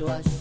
you.